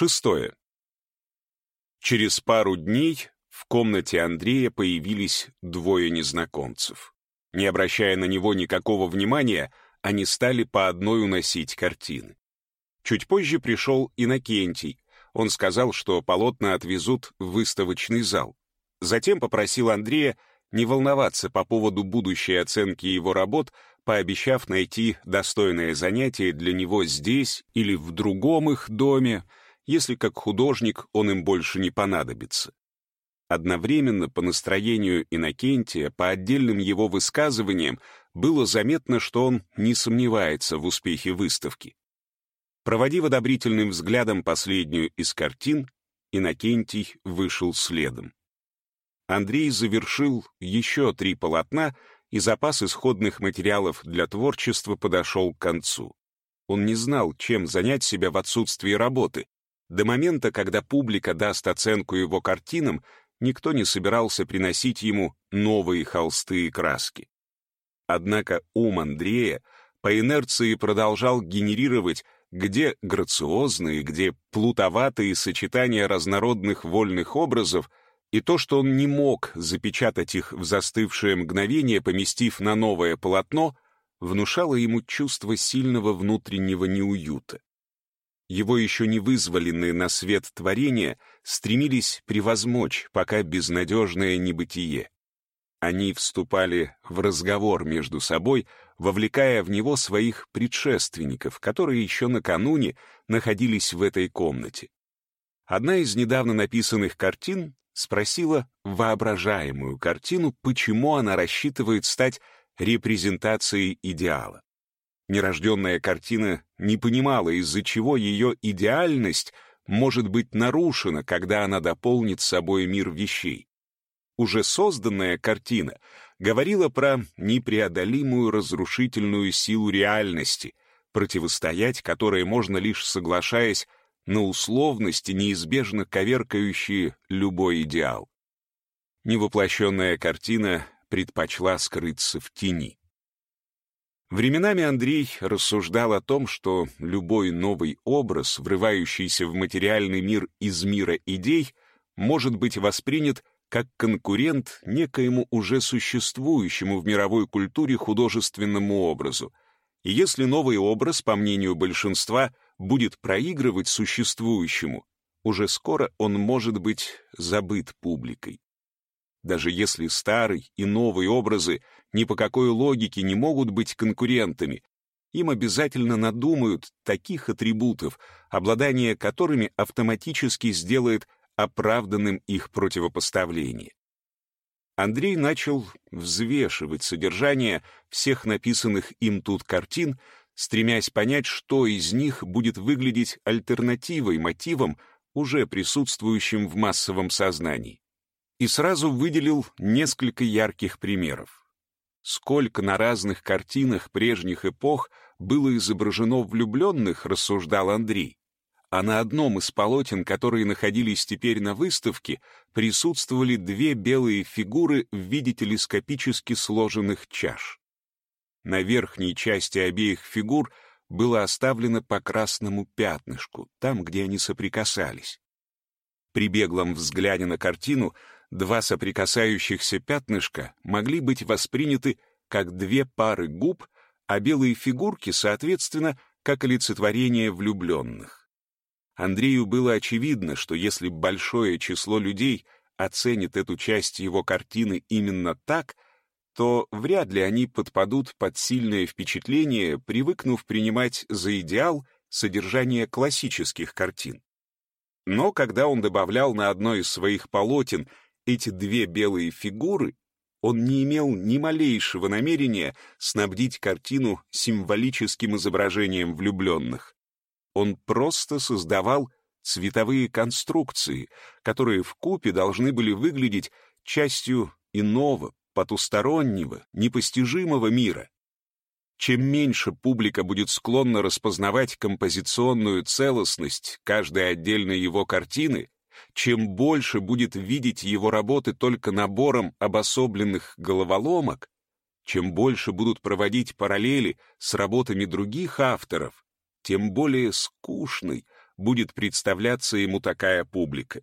Шестое. Через пару дней в комнате Андрея появились двое незнакомцев. Не обращая на него никакого внимания, они стали по одной уносить картины. Чуть позже пришел Иннокентий. Он сказал, что полотна отвезут в выставочный зал. Затем попросил Андрея не волноваться по поводу будущей оценки его работ, пообещав найти достойное занятие для него здесь или в другом их доме, если как художник он им больше не понадобится. Одновременно по настроению Иннокентия, по отдельным его высказываниям, было заметно, что он не сомневается в успехе выставки. Проводив одобрительным взглядом последнюю из картин, Иннокентий вышел следом. Андрей завершил еще три полотна, и запас исходных материалов для творчества подошел к концу. Он не знал, чем занять себя в отсутствии работы. До момента, когда публика даст оценку его картинам, никто не собирался приносить ему новые холсты и краски. Однако ум Андрея по инерции продолжал генерировать где грациозные, где плутоватые сочетания разнородных вольных образов, и то, что он не мог запечатать их в застывшее мгновение, поместив на новое полотно, внушало ему чувство сильного внутреннего неуюта. Его еще не вызволенные на свет творения стремились превозмочь пока безнадежное небытие. Они вступали в разговор между собой, вовлекая в него своих предшественников, которые еще накануне находились в этой комнате. Одна из недавно написанных картин спросила воображаемую картину, почему она рассчитывает стать репрезентацией идеала. Нерожденная картина не понимала, из-за чего ее идеальность может быть нарушена, когда она дополнит собой мир вещей уже созданная картина говорила про непреодолимую разрушительную силу реальности, противостоять которой можно лишь соглашаясь на условности, неизбежно коверкающие любой идеал. Невоплощенная картина предпочла скрыться в тени. Временами Андрей рассуждал о том, что любой новый образ, врывающийся в материальный мир из мира идей, может быть воспринят как конкурент некоему уже существующему в мировой культуре художественному образу. И если новый образ, по мнению большинства, будет проигрывать существующему, уже скоро он может быть забыт публикой. Даже если старый и новые образы ни по какой логике не могут быть конкурентами, им обязательно надумают таких атрибутов, обладание которыми автоматически сделает оправданным их противопоставление. Андрей начал взвешивать содержание всех написанных им тут картин, стремясь понять, что из них будет выглядеть альтернативой мотивам, уже присутствующим в массовом сознании. И сразу выделил несколько ярких примеров. Сколько на разных картинах прежних эпох было изображено влюбленных, рассуждал Андрей, а на одном из полотен, которые находились теперь на выставке, присутствовали две белые фигуры в виде телескопически сложенных чаш. На верхней части обеих фигур было оставлено по красному пятнышку, там, где они соприкасались. При беглом взгляде на картину два соприкасающихся пятнышка могли быть восприняты как две пары губ, а белые фигурки, соответственно, как олицетворение влюбленных. Андрею было очевидно, что если большое число людей оценит эту часть его картины именно так, то вряд ли они подпадут под сильное впечатление, привыкнув принимать за идеал содержание классических картин. Но когда он добавлял на одно из своих полотен эти две белые фигуры, он не имел ни малейшего намерения снабдить картину символическим изображением влюбленных. Он просто создавал цветовые конструкции, которые в купе должны были выглядеть частью иного, потустороннего, непостижимого мира. Чем меньше публика будет склонна распознавать композиционную целостность каждой отдельной его картины, чем больше будет видеть его работы только набором обособленных головоломок, чем больше будут проводить параллели с работами других авторов, тем более скучной, будет представляться ему такая публика.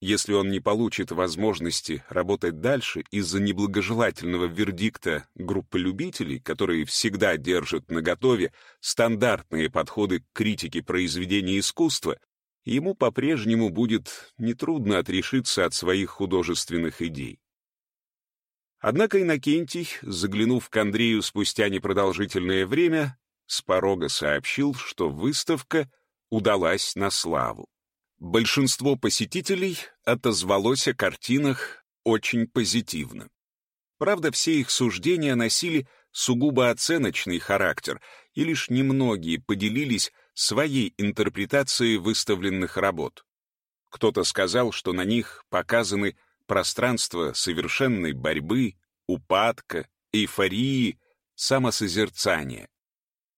Если он не получит возможности работать дальше из-за неблагожелательного вердикта группы любителей, которые всегда держат наготове стандартные подходы к критике произведений искусства, ему по-прежнему будет нетрудно отрешиться от своих художественных идей. Однако Иннокентий, заглянув к Андрею спустя непродолжительное время, с порога сообщил, что выставка удалась на славу. Большинство посетителей отозвалось о картинах очень позитивно. Правда, все их суждения носили сугубо оценочный характер, и лишь немногие поделились своей интерпретацией выставленных работ. Кто-то сказал, что на них показаны пространство совершенной борьбы, упадка, эйфории, самосозерцания.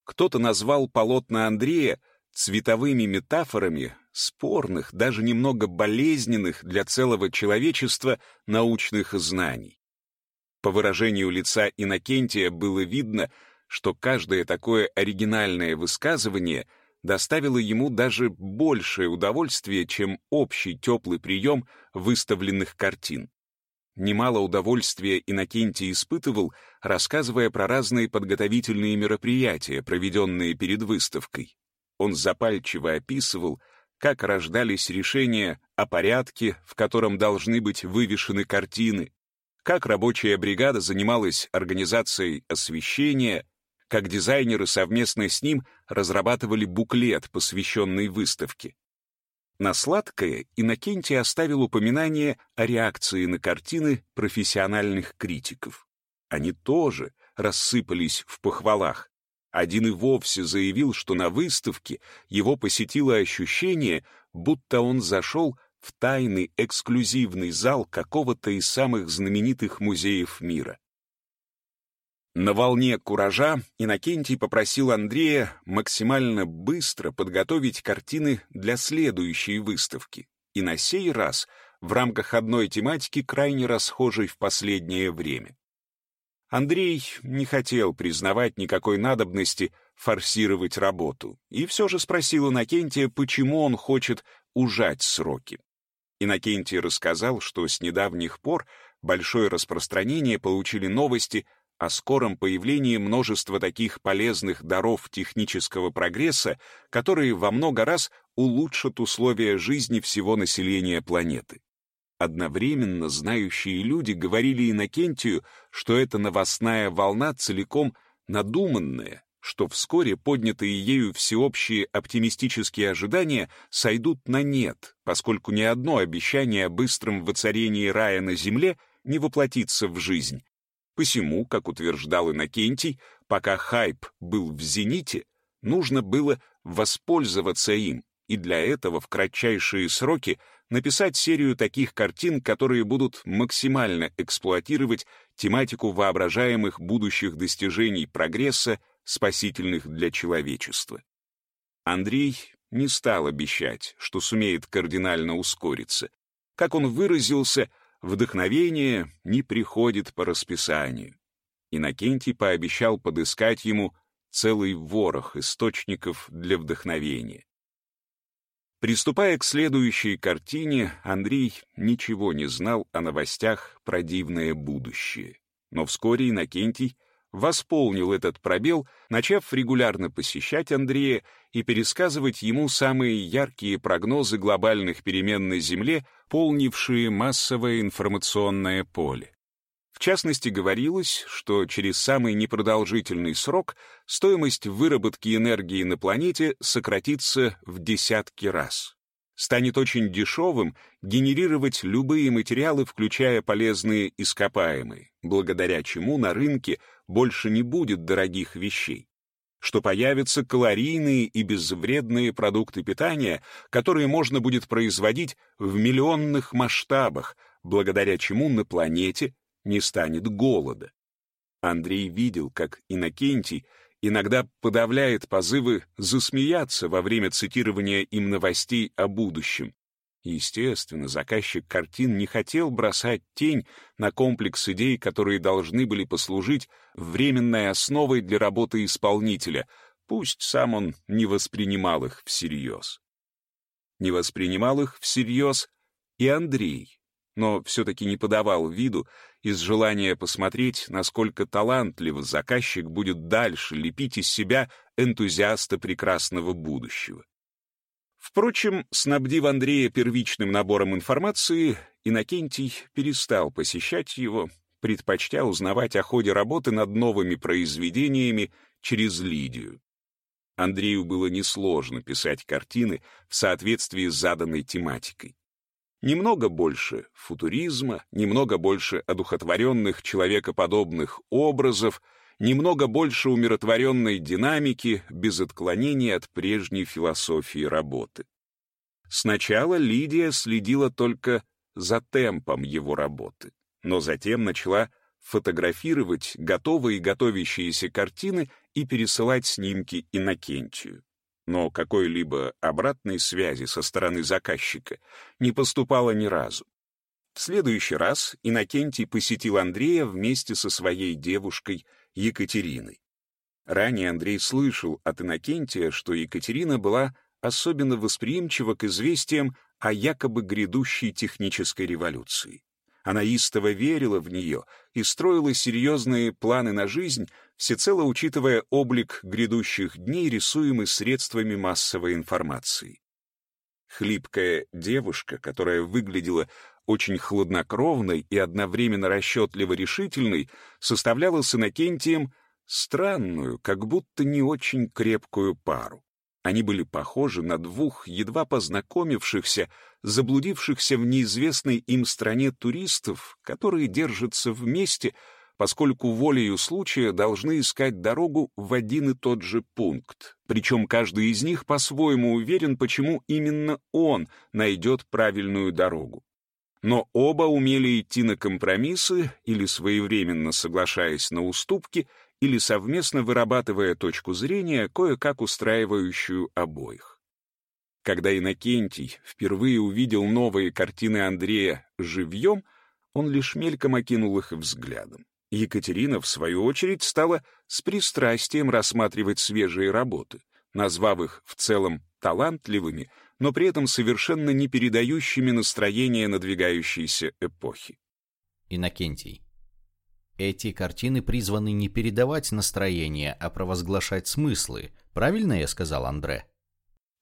Кто-то назвал полотна Андрея цветовыми метафорами спорных, даже немного болезненных для целого человечества научных знаний. По выражению лица Иннокентия было видно, что каждое такое оригинальное высказывание доставило ему даже большее удовольствие, чем общий теплый прием выставленных картин. Немало удовольствия Иннокентий испытывал, рассказывая про разные подготовительные мероприятия, проведенные перед выставкой. Он запальчиво описывал, как рождались решения о порядке, в котором должны быть вывешены картины, как рабочая бригада занималась организацией освещения, как дизайнеры совместно с ним разрабатывали буклет, посвященный выставке. На сладкое Иннокентий оставил упоминание о реакции на картины профессиональных критиков. Они тоже рассыпались в похвалах. Один и вовсе заявил, что на выставке его посетило ощущение, будто он зашел в тайный эксклюзивный зал какого-то из самых знаменитых музеев мира. На волне куража Иннокентий попросил Андрея максимально быстро подготовить картины для следующей выставки, и на сей раз в рамках одной тематики, крайне расхожей в последнее время. Андрей не хотел признавать никакой надобности форсировать работу, и все же спросил Иннокентия, почему он хочет ужать сроки. Иннокентий рассказал, что с недавних пор большое распространение получили новости о скором появлении множества таких полезных даров технического прогресса, которые во много раз улучшат условия жизни всего населения планеты. Одновременно знающие люди говорили Иннокентию, что эта новостная волна целиком надуманная, что вскоре поднятые ею всеобщие оптимистические ожидания сойдут на нет, поскольку ни одно обещание о быстром воцарении рая на земле не воплотится в жизнь, Посему, как утверждал Иннокентий, пока хайп был в зените, нужно было воспользоваться им, и для этого в кратчайшие сроки написать серию таких картин, которые будут максимально эксплуатировать тематику воображаемых будущих достижений прогресса, спасительных для человечества. Андрей не стал обещать, что сумеет кардинально ускориться. Как он выразился — вдохновение не приходит по расписанию. Иннокентий пообещал подыскать ему целый ворох источников для вдохновения. Приступая к следующей картине, Андрей ничего не знал о новостях про дивное будущее. Но вскоре Иннокентий восполнил этот пробел, начав регулярно посещать Андрея и пересказывать ему самые яркие прогнозы глобальных перемен на Земле, полнившие массовое информационное поле. В частности, говорилось, что через самый непродолжительный срок стоимость выработки энергии на планете сократится в десятки раз станет очень дешевым генерировать любые материалы, включая полезные ископаемые, благодаря чему на рынке больше не будет дорогих вещей, что появятся калорийные и безвредные продукты питания, которые можно будет производить в миллионных масштабах, благодаря чему на планете не станет голода. Андрей видел, как Иннокентий иногда подавляет позывы засмеяться во время цитирования им новостей о будущем. Естественно, заказчик картин не хотел бросать тень на комплекс идей, которые должны были послужить временной основой для работы исполнителя, пусть сам он не воспринимал их всерьез. Не воспринимал их всерьез и Андрей, но все-таки не подавал виду из желания посмотреть, насколько талантливо заказчик будет дальше лепить из себя энтузиаста прекрасного будущего. Впрочем, снабдив Андрея первичным набором информации, Иннокентий перестал посещать его, предпочтя узнавать о ходе работы над новыми произведениями через Лидию. Андрею было несложно писать картины в соответствии с заданной тематикой. Немного больше футуризма, немного больше одухотворенных человекоподобных образов, немного больше умиротворенной динамики, без отклонений от прежней философии работы. Сначала Лидия следила только за темпом его работы, но затем начала фотографировать готовые и готовящиеся картины и пересылать снимки Иннокентию но какой-либо обратной связи со стороны заказчика не поступало ни разу. В следующий раз Иннокентий посетил Андрея вместе со своей девушкой Екатериной. Ранее Андрей слышал от Иннокентия, что Екатерина была особенно восприимчива к известиям о якобы грядущей технической революции. Она истово верила в нее и строила серьезные планы на жизнь, всецело учитывая облик грядущих дней, рисуемый средствами массовой информации. Хлипкая девушка, которая выглядела очень хладнокровной и одновременно расчетливо решительной, составляла с Иннокентием странную, как будто не очень крепкую пару. Они были похожи на двух едва познакомившихся, заблудившихся в неизвестной им стране туристов, которые держатся вместе, поскольку волею случая должны искать дорогу в один и тот же пункт. Причем каждый из них по-своему уверен, почему именно он найдет правильную дорогу. Но оба умели идти на компромиссы или своевременно соглашаясь на уступки, или совместно вырабатывая точку зрения, кое-как устраивающую обоих. Когда Иннокентий впервые увидел новые картины Андрея живьем, он лишь мельком окинул их взглядом. Екатерина, в свою очередь, стала с пристрастием рассматривать свежие работы, назвав их в целом талантливыми, но при этом совершенно не передающими настроение надвигающейся эпохи. Иннокентий. Эти картины призваны не передавать настроение, а провозглашать смыслы. Правильно я сказал, Андре?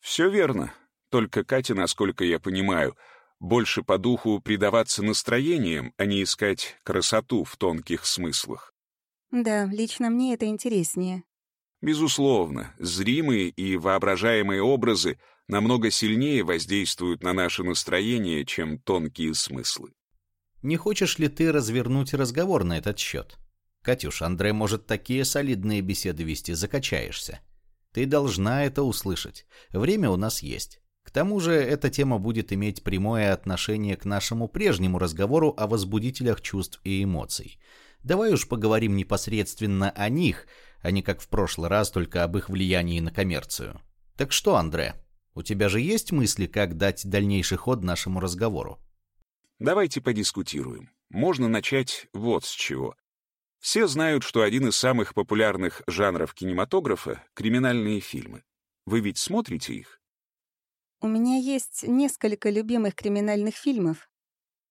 Все верно. Только Катя, насколько я понимаю, больше по духу предаваться настроениям, а не искать красоту в тонких смыслах. Да, лично мне это интереснее. Безусловно, зримые и воображаемые образы намного сильнее воздействуют на наше настроение, чем тонкие смыслы. Не хочешь ли ты развернуть разговор на этот счет? Катюш, Андре может такие солидные беседы вести, закачаешься. Ты должна это услышать. Время у нас есть. К тому же эта тема будет иметь прямое отношение к нашему прежнему разговору о возбудителях чувств и эмоций. Давай уж поговорим непосредственно о них, а не как в прошлый раз только об их влиянии на коммерцию. Так что, Андре, у тебя же есть мысли, как дать дальнейший ход нашему разговору? Давайте подискутируем. Можно начать вот с чего. Все знают, что один из самых популярных жанров кинематографа — криминальные фильмы. Вы ведь смотрите их? У меня есть несколько любимых криминальных фильмов.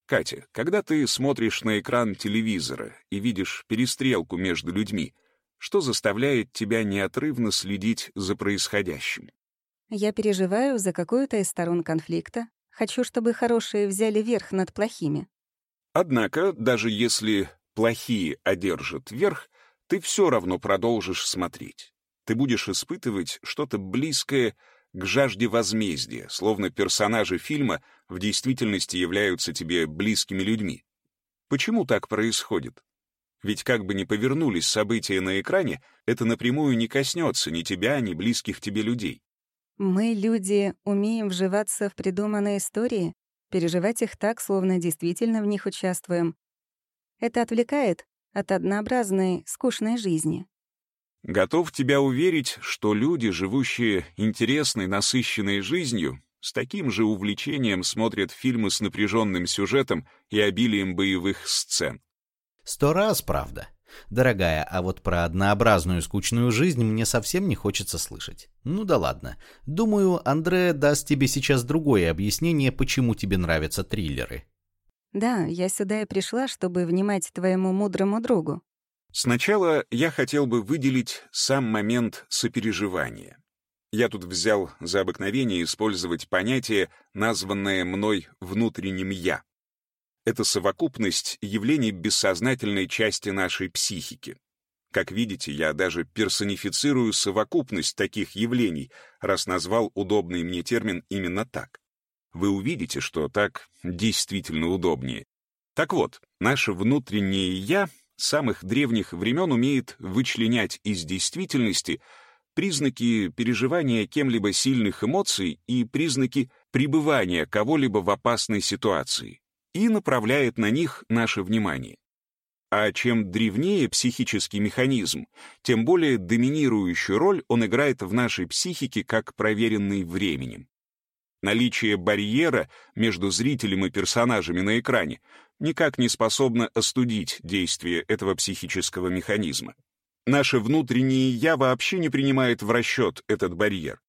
Катя, когда ты смотришь на экран телевизора и видишь перестрелку между людьми, что заставляет тебя неотрывно следить за происходящим? Я переживаю за какую-то из сторон конфликта, Хочу, чтобы хорошие взяли верх над плохими. Однако, даже если плохие одержат верх, ты все равно продолжишь смотреть. Ты будешь испытывать что-то близкое к жажде возмездия, словно персонажи фильма в действительности являются тебе близкими людьми. Почему так происходит? Ведь как бы ни повернулись события на экране, это напрямую не коснется ни тебя, ни близких тебе людей. Мы, люди, умеем вживаться в придуманные истории, переживать их так, словно действительно в них участвуем. Это отвлекает от однообразной, скучной жизни. Готов тебя уверить, что люди, живущие интересной, насыщенной жизнью, с таким же увлечением смотрят фильмы с напряженным сюжетом и обилием боевых сцен. Сто раз, правда. Дорогая, а вот про однообразную скучную жизнь мне совсем не хочется слышать. Ну да ладно. Думаю, Андре даст тебе сейчас другое объяснение, почему тебе нравятся триллеры. Да, я сюда и пришла, чтобы внимать твоему мудрому другу. Сначала я хотел бы выделить сам момент сопереживания. Я тут взял за обыкновение использовать понятие, названное мной внутренним «я». Это совокупность явлений бессознательной части нашей психики. Как видите, я даже персонифицирую совокупность таких явлений, раз назвал удобный мне термин именно так. Вы увидите, что так действительно удобнее. Так вот, наше внутреннее «я» самых древних времен умеет вычленять из действительности признаки переживания кем-либо сильных эмоций и признаки пребывания кого-либо в опасной ситуации и направляет на них наше внимание. А чем древнее психический механизм, тем более доминирующую роль он играет в нашей психике как проверенный временем. Наличие барьера между зрителем и персонажами на экране никак не способно остудить действие этого психического механизма. Наше внутреннее «я» вообще не принимает в расчет этот барьер.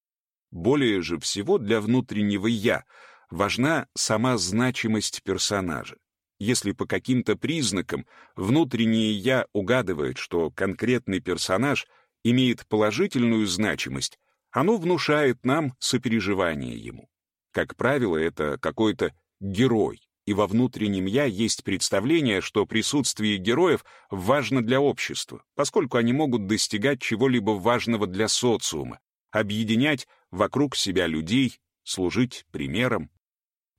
Более же всего для внутреннего «я» важна сама значимость персонажа. Если по каким-то признакам внутреннее «я» угадывает, что конкретный персонаж имеет положительную значимость, оно внушает нам сопереживание ему. Как правило, это какой-то герой, и во внутреннем «я» есть представление, что присутствие героев важно для общества, поскольку они могут достигать чего-либо важного для социума, объединять вокруг себя людей, служить примером.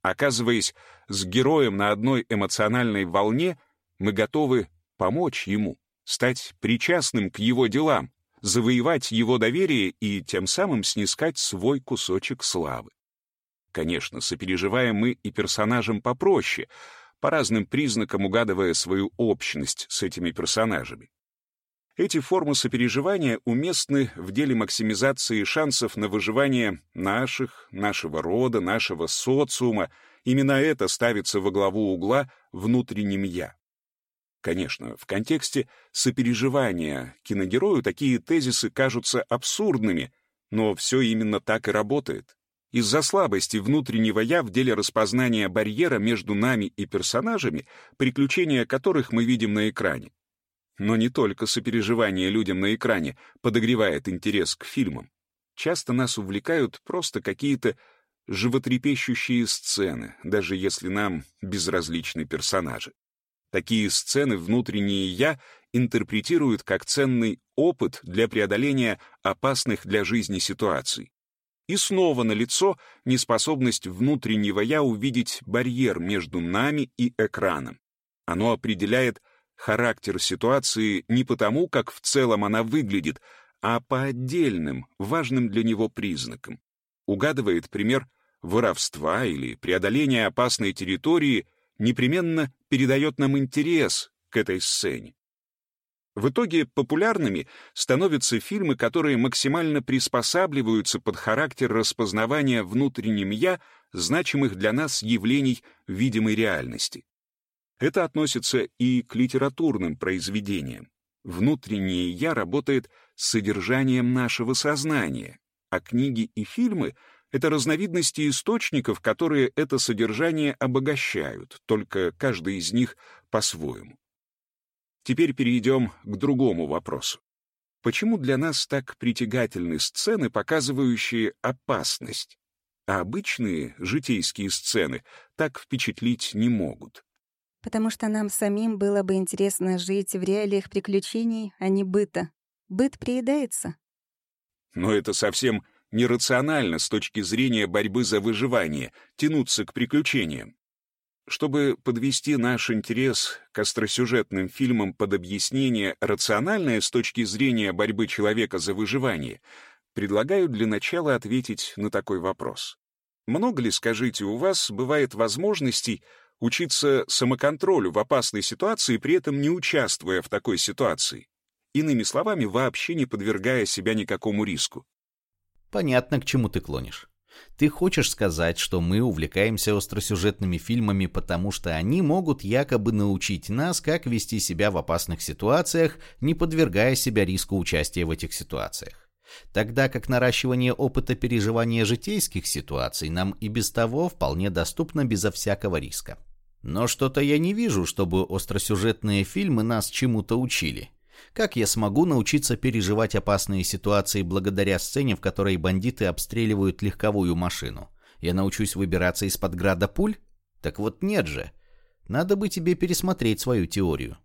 Оказываясь с героем на одной эмоциональной волне, мы готовы помочь ему, стать причастным к его делам, завоевать его доверие и тем самым снискать свой кусочек славы. Конечно, сопереживаем мы и персонажам попроще, по разным признакам угадывая свою общность с этими персонажами. Эти формы сопереживания уместны в деле максимизации шансов на выживание наших, нашего рода, нашего социума. Именно это ставится во главу угла внутренним «я». Конечно, в контексте сопереживания киногерою такие тезисы кажутся абсурдными, но все именно так и работает из-за слабости внутреннего «я» в деле распознания барьера между нами и персонажами, приключения которых мы видим на экране. Но не только сопереживание людям на экране подогревает интерес к фильмам. Часто нас увлекают просто какие-то животрепещущие сцены, даже если нам безразличны персонажи. Такие сцены внутреннее «я» интерпретируют как ценный опыт для преодоления опасных для жизни ситуаций. И снова налицо неспособность внутреннего «я» увидеть барьер между нами и экраном. Оно определяет характер ситуации не потому, как в целом она выглядит, а по отдельным, важным для него признакам. Угадывает пример воровства или преодоления опасной территории, непременно передает нам интерес к этой сцене. В итоге популярными становятся фильмы, которые максимально приспосабливаются под характер распознавания внутренним «я» значимых для нас явлений видимой реальности. Это относится и к литературным произведениям. Внутреннее «я» работает с содержанием нашего сознания, а книги и фильмы — это разновидности источников, которые это содержание обогащают, только каждый из них по-своему. Теперь перейдем к другому вопросу. Почему для нас так притягательны сцены, показывающие опасность, а обычные житейские сцены так впечатлить не могут? Потому что нам самим было бы интересно жить в реалиях приключений, а не быта. Быт приедается. Но это совсем нерационально с точки зрения борьбы за выживание, тянуться к приключениям. Чтобы подвести наш интерес к остросюжетным фильмам под объяснение рациональное с точки зрения борьбы человека за выживание, предлагаю для начала ответить на такой вопрос. Много ли, скажите, у вас бывает возможностей учиться самоконтролю в опасной ситуации, при этом не участвуя в такой ситуации? Иными словами, вообще не подвергая себя никакому риску. Понятно, к чему ты клонишь. Ты хочешь сказать, что мы увлекаемся остросюжетными фильмами, потому что они могут якобы научить нас, как вести себя в опасных ситуациях, не подвергая себя риску участия в этих ситуациях? Тогда как наращивание опыта переживания житейских ситуаций нам и без того вполне доступно безо всякого риска. Но что-то я не вижу, чтобы остросюжетные фильмы нас чему-то учили. Как я смогу научиться переживать опасные ситуации благодаря сцене, в которой бандиты обстреливают легковую машину? Я научусь выбираться из-под града пуль? Так вот нет же. Надо бы тебе пересмотреть свою теорию.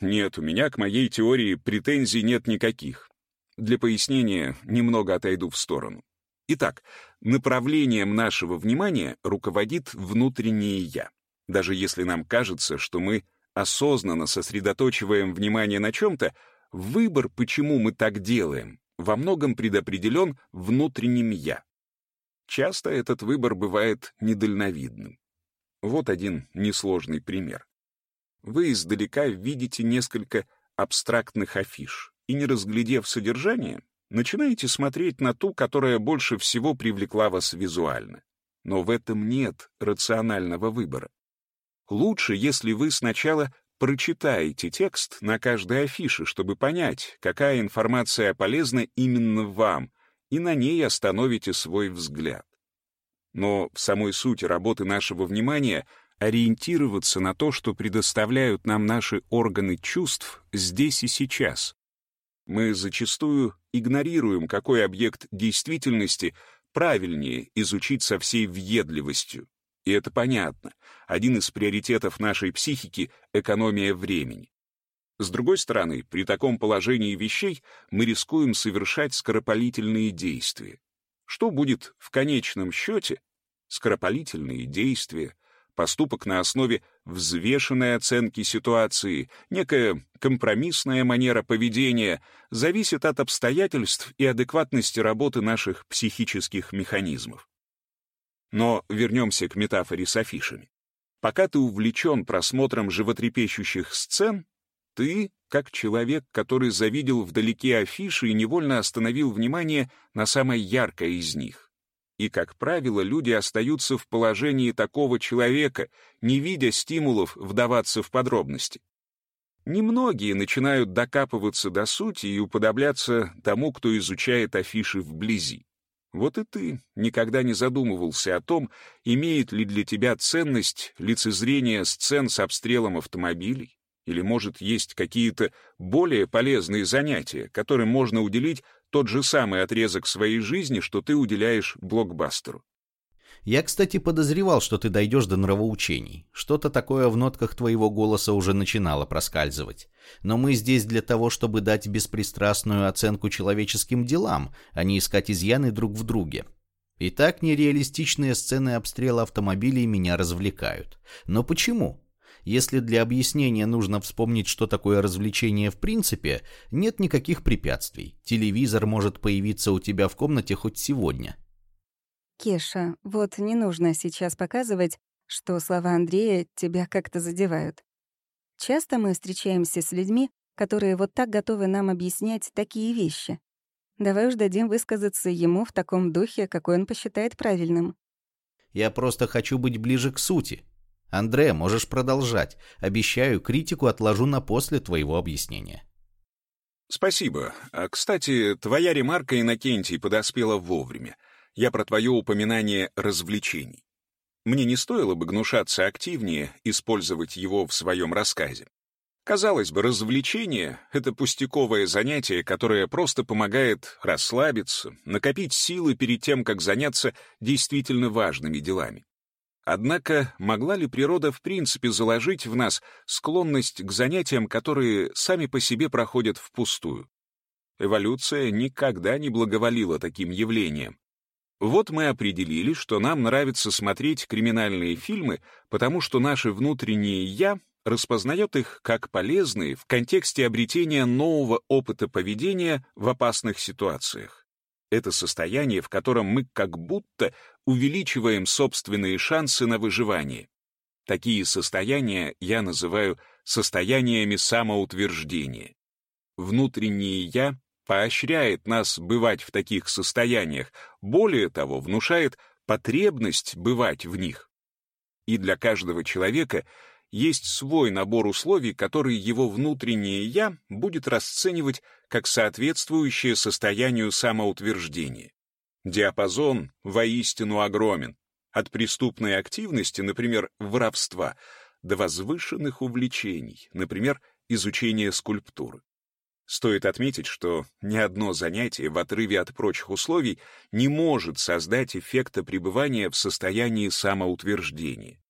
Нет, у меня к моей теории претензий нет никаких. Для пояснения немного отойду в сторону. Итак, направлением нашего внимания руководит внутреннее «я». Даже если нам кажется, что мы осознанно сосредоточиваем внимание на чем-то, выбор, почему мы так делаем, во многом предопределен внутренним «я». Часто этот выбор бывает недальновидным. Вот один несложный пример. Вы издалека видите несколько абстрактных афиш и, не разглядев содержание, начинаете смотреть на ту, которая больше всего привлекла вас визуально. Но в этом нет рационального выбора. Лучше, если вы сначала прочитаете текст на каждой афише, чтобы понять, какая информация полезна именно вам, и на ней остановите свой взгляд. Но в самой сути работы нашего внимания ориентироваться на то, что предоставляют нам наши органы чувств здесь и сейчас. Мы зачастую игнорируем, какой объект действительности правильнее изучить со всей въедливостью, и это понятно. Один из приоритетов нашей психики — экономия времени. С другой стороны, при таком положении вещей мы рискуем совершать скоропалительные действия. Что будет в конечном счете? Скоропалительные действия, поступок на основе взвешенной оценки ситуации, некая компромиссная манера поведения зависит от обстоятельств и адекватности работы наших психических механизмов. Но вернемся к метафоре с афишами. Пока ты увлечен просмотром животрепещущих сцен, ты, как человек, который завидел вдалеке афиши и невольно остановил внимание на самой яркой из них. И, как правило, люди остаются в положении такого человека, не видя стимулов вдаваться в подробности. Немногие начинают докапываться до сути и уподобляться тому, кто изучает афиши вблизи. Вот и ты никогда не задумывался о том, имеет ли для тебя ценность лицезрение сцен с обстрелом автомобилей, или, может, есть какие-то более полезные занятия, которым можно уделить тот же самый отрезок своей жизни, что ты уделяешь блокбастеру. Я, кстати, подозревал, что ты дойдешь до нравоучений. Что-то такое в нотках твоего голоса уже начинало проскальзывать. Но мы здесь для того, чтобы дать беспристрастную оценку человеческим делам, а не искать изъяны друг в друге. Итак, нереалистичные сцены обстрела автомобилей меня развлекают. Но почему? Если для объяснения нужно вспомнить, что такое развлечение в принципе, нет никаких препятствий. Телевизор может появиться у тебя в комнате хоть сегодня. Кеша, вот не нужно сейчас показывать, что слова Андрея тебя как-то задевают. Часто мы встречаемся с людьми, которые вот так готовы нам объяснять такие вещи. Давай уж дадим высказаться ему в таком духе, какой он посчитает правильным. Я просто хочу быть ближе к сути. Андре, можешь продолжать. Обещаю, критику отложу на после твоего объяснения. Спасибо. А, кстати, твоя ремарка, Иннокентий, подоспела вовремя. Я про твое упоминание развлечений. Мне не стоило бы гнушаться активнее, использовать его в своем рассказе. Казалось бы, развлечение — это пустяковое занятие, которое просто помогает расслабиться, накопить силы перед тем, как заняться действительно важными делами. Однако могла ли природа в принципе заложить в нас склонность к занятиям, которые сами по себе проходят впустую? Эволюция никогда не благоволила таким явлениям. Вот мы определили, что нам нравится смотреть криминальные фильмы, потому что наше внутреннее «я» распознает их как полезные в контексте обретения нового опыта поведения в опасных ситуациях. Это состояние, в котором мы как будто увеличиваем собственные шансы на выживание. Такие состояния я называю состояниями самоутверждения. Внутреннее «я» поощряет нас бывать в таких состояниях, более того, внушает потребность бывать в них. И для каждого человека есть свой набор условий, который его внутреннее «я» будет расценивать как соответствующее состоянию самоутверждения. Диапазон воистину огромен. От преступной активности, например, воровства, до возвышенных увлечений, например, изучения скульптуры. Стоит отметить, что ни одно занятие в отрыве от прочих условий не может создать эффекта пребывания в состоянии самоутверждения.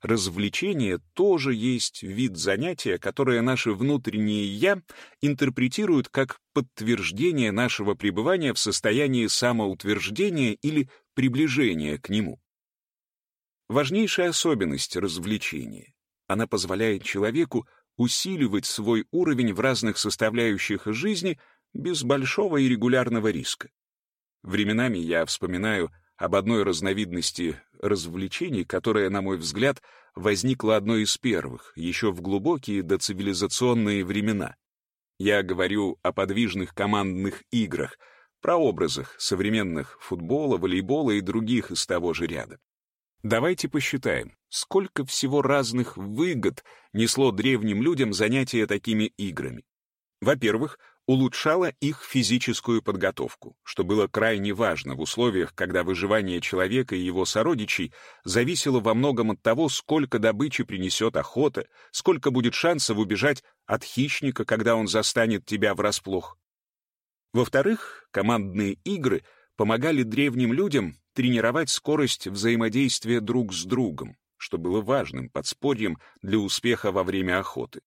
Развлечение тоже есть вид занятия, которое наше внутреннее «я» интерпретирует как подтверждение нашего пребывания в состоянии самоутверждения или приближения к нему. Важнейшая особенность развлечения. Она позволяет человеку усиливать свой уровень в разных составляющих жизни без большого и регулярного риска. Временами я вспоминаю об одной разновидности развлечений, которая, на мой взгляд, возникла одной из первых, еще в глубокие доцивилизационные времена. Я говорю о подвижных командных играх, прообразах современных футбола, волейбола и других из того же ряда. Давайте посчитаем, сколько всего разных выгод несло древним людям занятие такими играми. Во-первых, улучшала их физическую подготовку, что было крайне важно в условиях, когда выживание человека и его сородичей зависело во многом от того, сколько добычи принесет охота, сколько будет шансов убежать от хищника, когда он застанет тебя врасплох. Во-вторых, командные игры помогали древним людям тренировать скорость взаимодействия друг с другом, что было важным подспорьем для успеха во время охоты.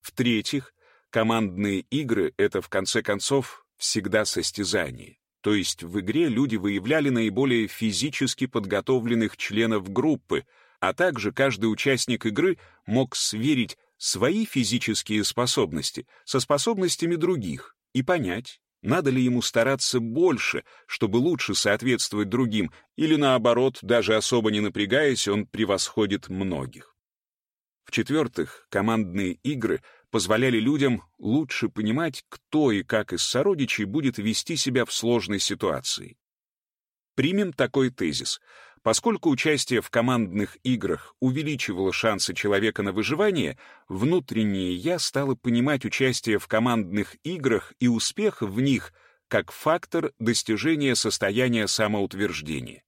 В-третьих, Командные игры — это, в конце концов, всегда состязание. То есть в игре люди выявляли наиболее физически подготовленных членов группы, а также каждый участник игры мог сверить свои физические способности со способностями других и понять, надо ли ему стараться больше, чтобы лучше соответствовать другим, или наоборот, даже особо не напрягаясь, он превосходит многих. В-четвертых, командные игры позволяли людям лучше понимать, кто и как из сородичей будет вести себя в сложной ситуации. Примем такой тезис. Поскольку участие в командных играх увеличивало шансы человека на выживание, внутреннее «я» стало понимать участие в командных играх и успех в них как фактор достижения состояния самоутверждения.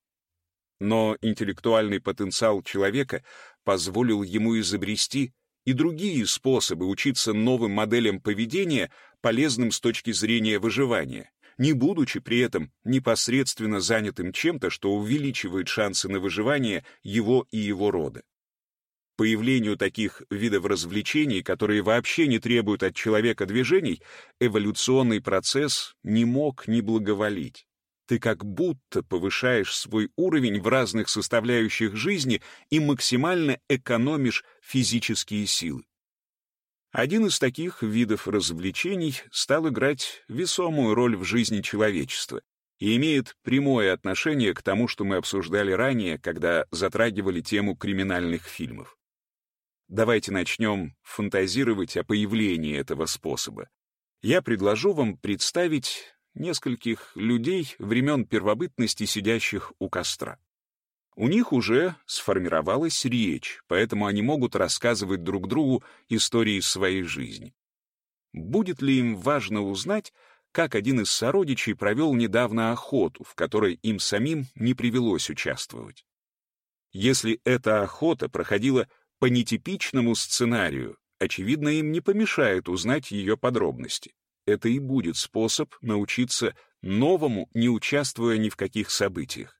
Но интеллектуальный потенциал человека позволил ему изобрести и другие способы учиться новым моделям поведения, полезным с точки зрения выживания, не будучи при этом непосредственно занятым чем-то, что увеличивает шансы на выживание его и его рода. Появлению таких видов развлечений, которые вообще не требуют от человека движений, эволюционный процесс не мог не благоволить. Ты как будто повышаешь свой уровень в разных составляющих жизни и максимально экономишь физические силы. Один из таких видов развлечений стал играть весомую роль в жизни человечества и имеет прямое отношение к тому, что мы обсуждали ранее, когда затрагивали тему криминальных фильмов. Давайте начнем фантазировать о появлении этого способа. Я предложу вам представить нескольких людей времен первобытности, сидящих у костра. У них уже сформировалась речь, поэтому они могут рассказывать друг другу истории своей жизни. Будет ли им важно узнать, как один из сородичей провел недавно охоту, в которой им самим не привелось участвовать? Если эта охота проходила по нетипичному сценарию, очевидно, им не помешает узнать ее подробности это и будет способ научиться новому, не участвуя ни в каких событиях.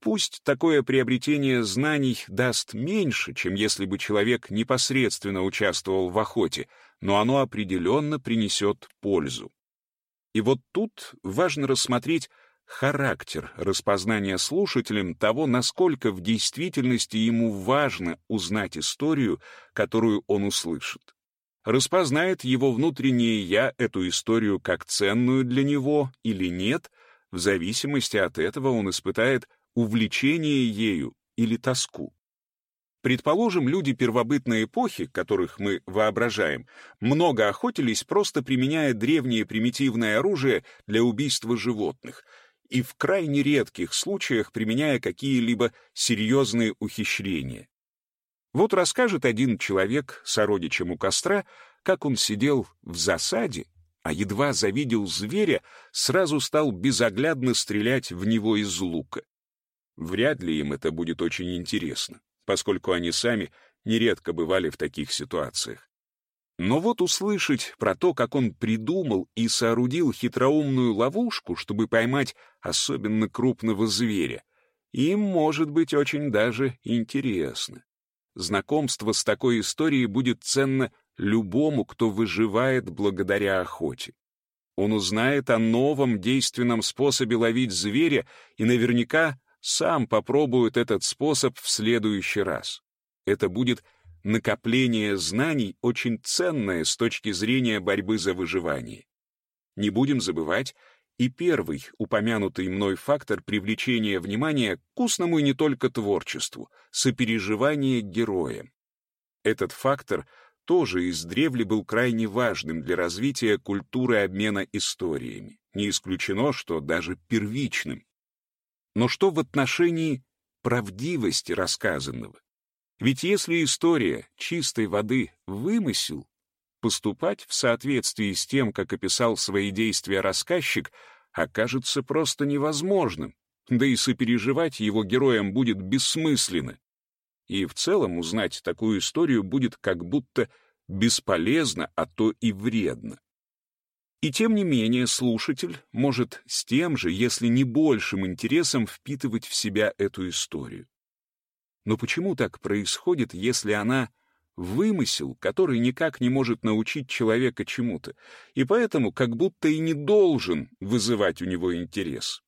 Пусть такое приобретение знаний даст меньше, чем если бы человек непосредственно участвовал в охоте, но оно определенно принесет пользу. И вот тут важно рассмотреть характер распознания слушателем того, насколько в действительности ему важно узнать историю, которую он услышит распознает его внутреннее «я» эту историю как ценную для него или нет, в зависимости от этого он испытает увлечение ею или тоску. Предположим, люди первобытной эпохи, которых мы воображаем, много охотились, просто применяя древнее примитивное оружие для убийства животных, и в крайне редких случаях применяя какие-либо серьезные ухищрения. Вот расскажет один человек, сородичем у костра, как он сидел в засаде, а едва завидел зверя, сразу стал безоглядно стрелять в него из лука. Вряд ли им это будет очень интересно поскольку они сами нередко бывали в таких ситуациях. Но вот услышать про то, как он придумал и соорудил хитроумную ловушку, чтобы поймать особенно крупного зверя, им может быть очень даже интересно. Знакомство с такой историей будет ценно любому, кто выживает благодаря охоте. Он узнает о новом действенном способе ловить зверя и наверняка сам попробует этот способ в следующий раз. Это будет накопление знаний, очень ценное с точки зрения борьбы за выживание. Не будем забывать и первый упомянутый мной фактор привлечения внимания к вкусному и не только творчеству, сопереживание героям. Этот фактор тоже издревле был крайне важным для развития культуры обмена историями. Не исключено, что даже первичным. Но что в отношении правдивости рассказанного? Ведь если история чистой воды вымысел, поступать в соответствии с тем, как описал свои действия рассказчик, окажется просто невозможным, да и сопереживать его героям будет бессмысленно. И в целом узнать такую историю будет как будто бесполезно, а то и вредно. И тем не менее слушатель может с тем же, если не большим интересом впитывать в себя эту историю. Но почему так происходит, если она вымысел, который никак не может научить человека чему-то, и поэтому как будто и не должен вызывать у него интерес?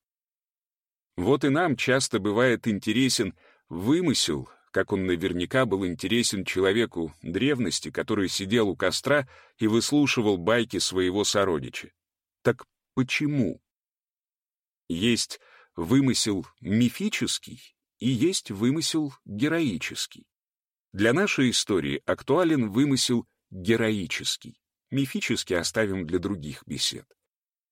Вот и нам часто бывает интересен вымысел, как он наверняка был интересен человеку древности, который сидел у костра и выслушивал байки своего сородича. Так почему? Есть вымысел мифический и есть вымысел героический. Для нашей истории актуален вымысел героический. Мифический оставим для других бесед.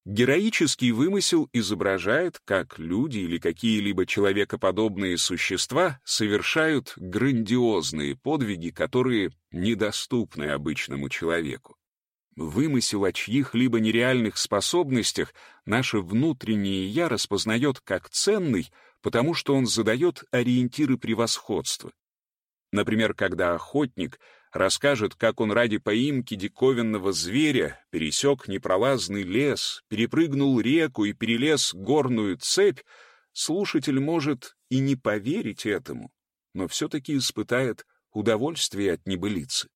Героический вымысел изображает, как люди или какие-либо человекоподобные существа совершают грандиозные подвиги, которые недоступны обычному человеку. Вымысел о чьих-либо нереальных способностях наше внутреннее «я» распознает как ценный, потому что он задает ориентиры превосходства. Например, когда охотник — расскажет, как он ради поимки диковинного зверя пересек непролазный лес, перепрыгнул реку и перелез горную цепь, слушатель может и не поверить этому, но все-таки испытает удовольствие от небылицы.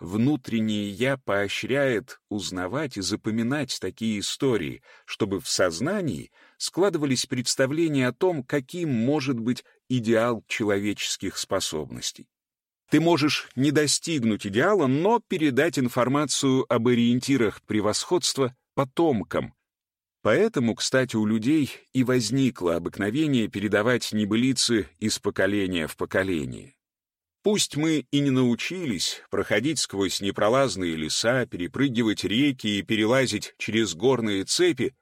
Внутреннее «я» поощряет узнавать и запоминать такие истории, чтобы в сознании складывались представления о том, каким может быть идеал человеческих способностей. Ты можешь не достигнуть идеала, но передать информацию об ориентирах превосходства потомкам. Поэтому, кстати, у людей и возникло обыкновение передавать небылицы из поколения в поколение. Пусть мы и не научились проходить сквозь непролазные леса, перепрыгивать реки и перелазить через горные цепи,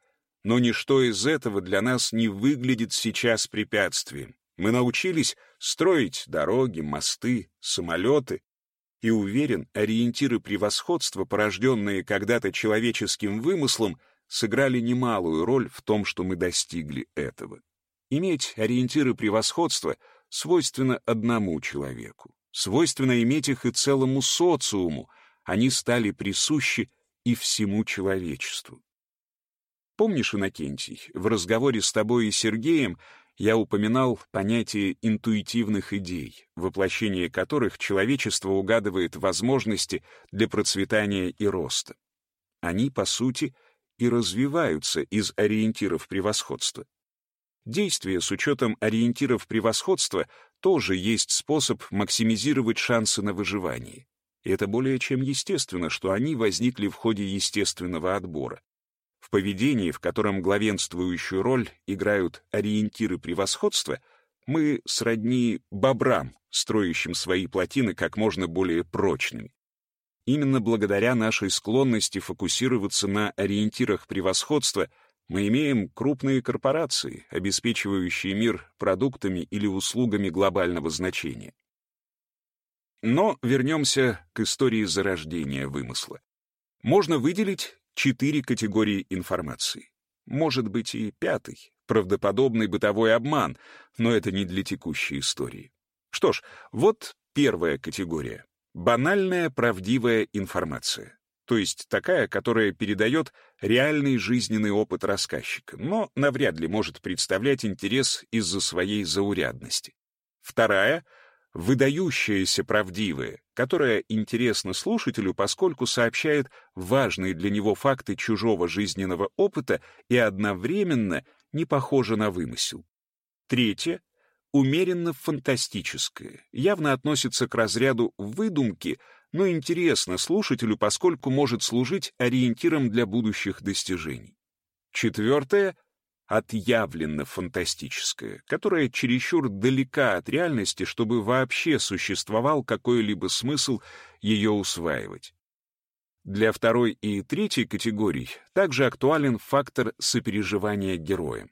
но ничто из этого для нас не выглядит сейчас препятствием. Мы научились строить дороги, мосты, самолеты, и уверен, ориентиры превосходства, порожденные когда-то человеческим вымыслом, сыграли немалую роль в том, что мы достигли этого. Иметь ориентиры превосходства свойственно одному человеку, свойственно иметь их и целому социуму, они стали присущи и всему человечеству. Помнишь, Иннокентий, в разговоре с тобой и Сергеем я упоминал понятие интуитивных идей, воплощение которых человечество угадывает возможности для процветания и роста. Они, по сути, и развиваются из ориентиров превосходства. Действие с учетом ориентиров превосходства тоже есть способ максимизировать шансы на выживание. И это более чем естественно, что они возникли в ходе естественного отбора. В поведении, в котором главенствующую роль играют ориентиры превосходства, мы сродни бобрам, строящим свои плотины как можно более прочными. Именно благодаря нашей склонности фокусироваться на ориентирах превосходства мы имеем крупные корпорации, обеспечивающие мир продуктами или услугами глобального значения. Но вернемся к истории зарождения вымысла. Можно выделить четыре категории информации. Может быть и пятый, правдоподобный бытовой обман, но это не для текущей истории. Что ж, вот первая категория. Банальная правдивая информация. То есть такая, которая передает реальный жизненный опыт рассказчика, но навряд ли может представлять интерес из-за своей заурядности. Вторая — выдающаяся правдивая, которая интересна слушателю, поскольку сообщает важные для него факты чужого жизненного опыта и одновременно не похожа на вымысел. Третье — умеренно фантастическое, явно относится к разряду выдумки, но интересно слушателю, поскольку может служить ориентиром для будущих достижений. Четвертое — отъявленно фантастическое, которое чересчур далека от реальности, чтобы вообще существовал какой-либо смысл ее усваивать. Для второй и третьей категорий также актуален фактор сопереживания героям.